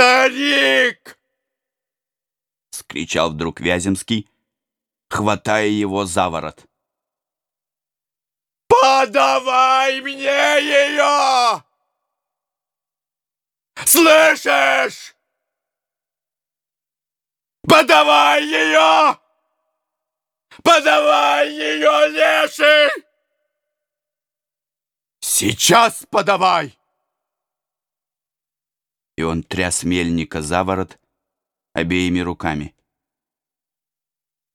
«Старик!» — скричал вдруг Вяземский, хватая его за ворот. «Подавай мне ее! Слышишь? Подавай ее! Подавай ее, леший! Сейчас подавай!» И он тряс мельника за ворот обеими руками.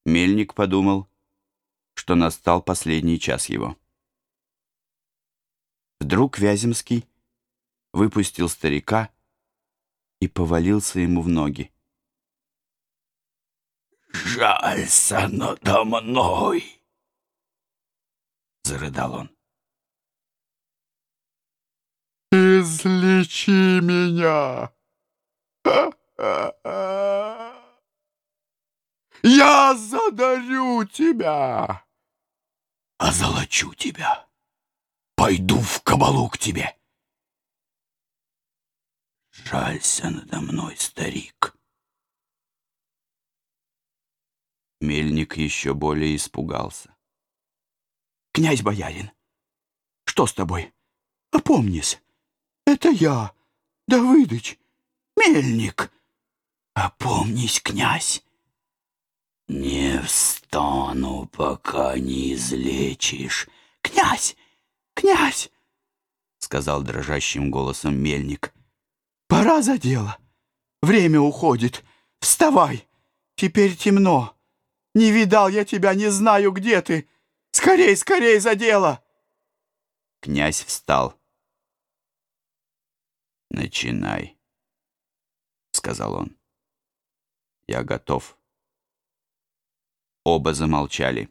Мельник подумал, что настал последний час его. Вдруг Вяземский выпустил старика и повалился ему в ноги. «Жалься надо мной!» — зарыдал он. «Излечи меня! Я задарю тебя! Озолочу тебя! Пойду в кабалу к тебе!» «Жалься надо мной, старик!» Мельник еще более испугался. «Князь-боярин, что с тобой? Опомнись, это я, Давыдыч, мельник. Опомнись, князь. Не встану, пока не излечишь. Князь, князь, сказал дрожащим голосом мельник. Пора за дело. Время уходит. Вставай. Теперь темно. Не видал я тебя, не знаю, где ты. Скорей, скорей за дело!» Князь встал. «Начинай», — сказал он. «Я готов». Оба замолчали.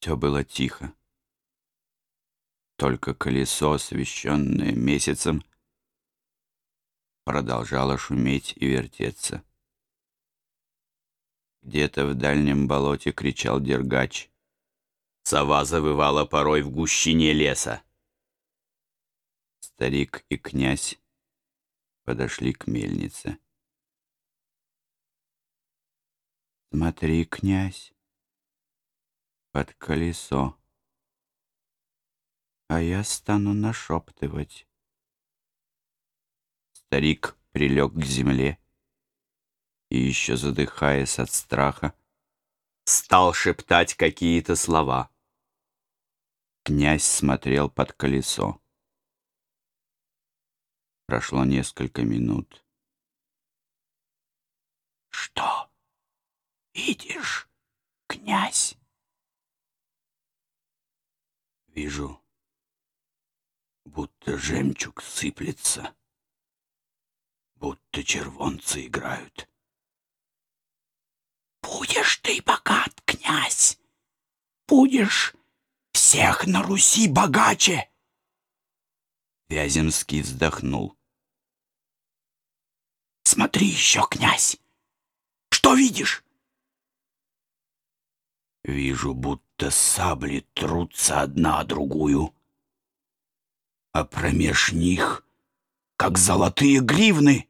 Все было тихо. Только колесо, освещенное месяцем, продолжало шуметь и вертеться. Где-то в дальнем болоте кричал дергач. Сова завывала порой в гущине леса. Старик и князь подошли к мельнице. «Смотри, князь, под колесо, а я стану нашептывать». Старик прилег к земле и еще задыхаясь от страха, стал шептать какие-то слова. Князь смотрел под колесо. Прошло несколько минут. «Что видишь, князь?» «Вижу, будто жемчуг сыплется, будто червонцы играют». Будешь ты богат, князь, будешь всех на Руси богаче. Вяземский вздохнул. Смотри еще, князь, что видишь? Вижу, будто сабли трутся одна о другую, а промеж них, как золотые гривны,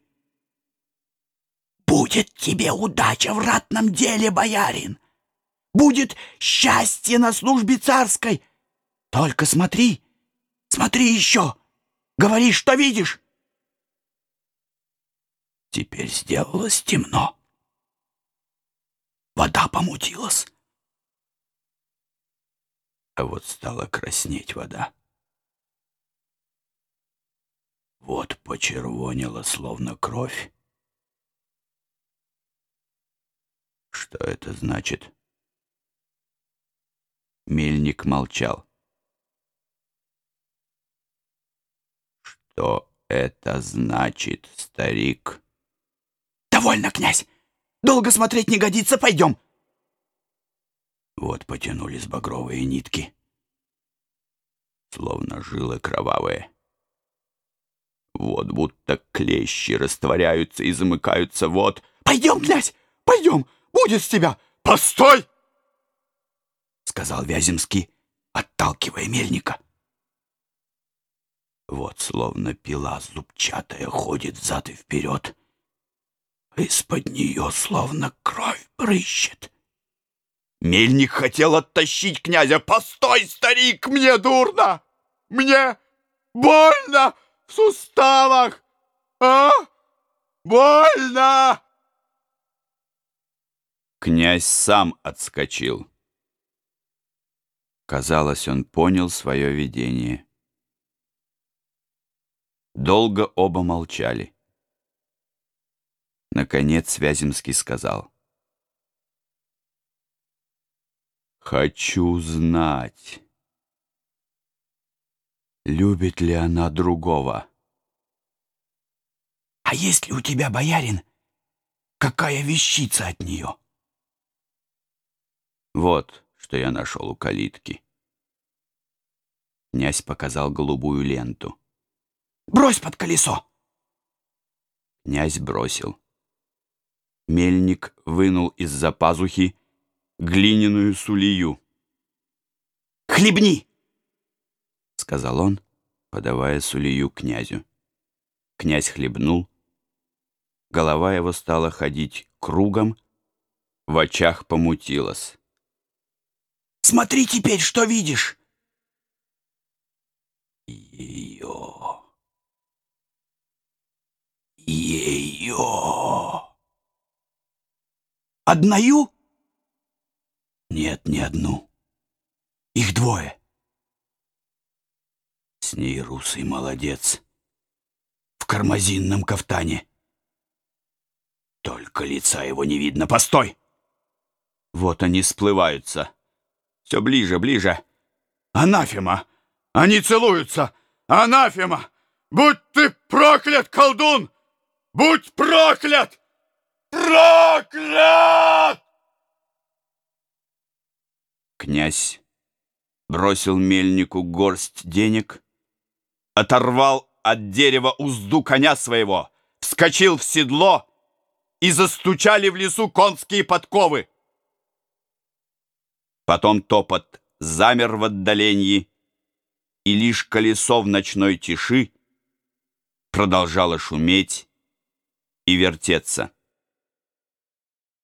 Будет тебе удача в ратном деле, боярин! Будет счастье на службе царской! Только смотри, смотри еще! Говори, что видишь!» Теперь сделалось темно. Вода помутилась. А вот стала краснеть вода. Вот почервонила, словно кровь. Что это значит? Мельник молчал. Что это значит, старик? Довольно, князь! Долго смотреть не годится, пойдем! Вот потянулись багровые нитки, словно жилы кровавые. Вот будто клещи растворяются и замыкаются, вот... Пойдем, князь, пойдем! будет с тебя! Постой!» Сказал Вяземский, отталкивая мельника. Вот словно пила зубчатая ходит взад и вперед. Из-под нее словно кровь брыщет. Мельник хотел оттащить князя. «Постой, старик, мне дурно! Мне больно в суставах! А? Больно!» Князь сам отскочил. Казалось, он понял свое видение. Долго оба молчали. Наконец Вяземский сказал. «Хочу знать, любит ли она другого?» «А есть ли у тебя, боярин, какая вещица от нее?» «Вот, что я нашел у калитки». Князь показал голубую ленту. «Брось под колесо!» Князь бросил. Мельник вынул из-за пазухи глиняную сулию. «Хлебни!» — сказал он, подавая сулию князю. Князь хлебнул. Голова его стала ходить кругом, в очах помутилась. «Смотри теперь, что видишь!» Ее. Ее. Одною? Нет, не одну. Их двое. С ней русый молодец. В кармазинном кафтане. Только лица его не видно. Постой! Вот они сплываются. Все ближе, ближе. Анафема! Они целуются! Анафема! Будь ты проклят, колдун! Будь проклят! Проклят! Князь бросил мельнику горсть денег, оторвал от дерева узду коня своего, вскочил в седло и застучали в лесу конские подковы. Потом топот замер в отдалении, и лишь колесо в ночной тиши продолжало шуметь и вертеться.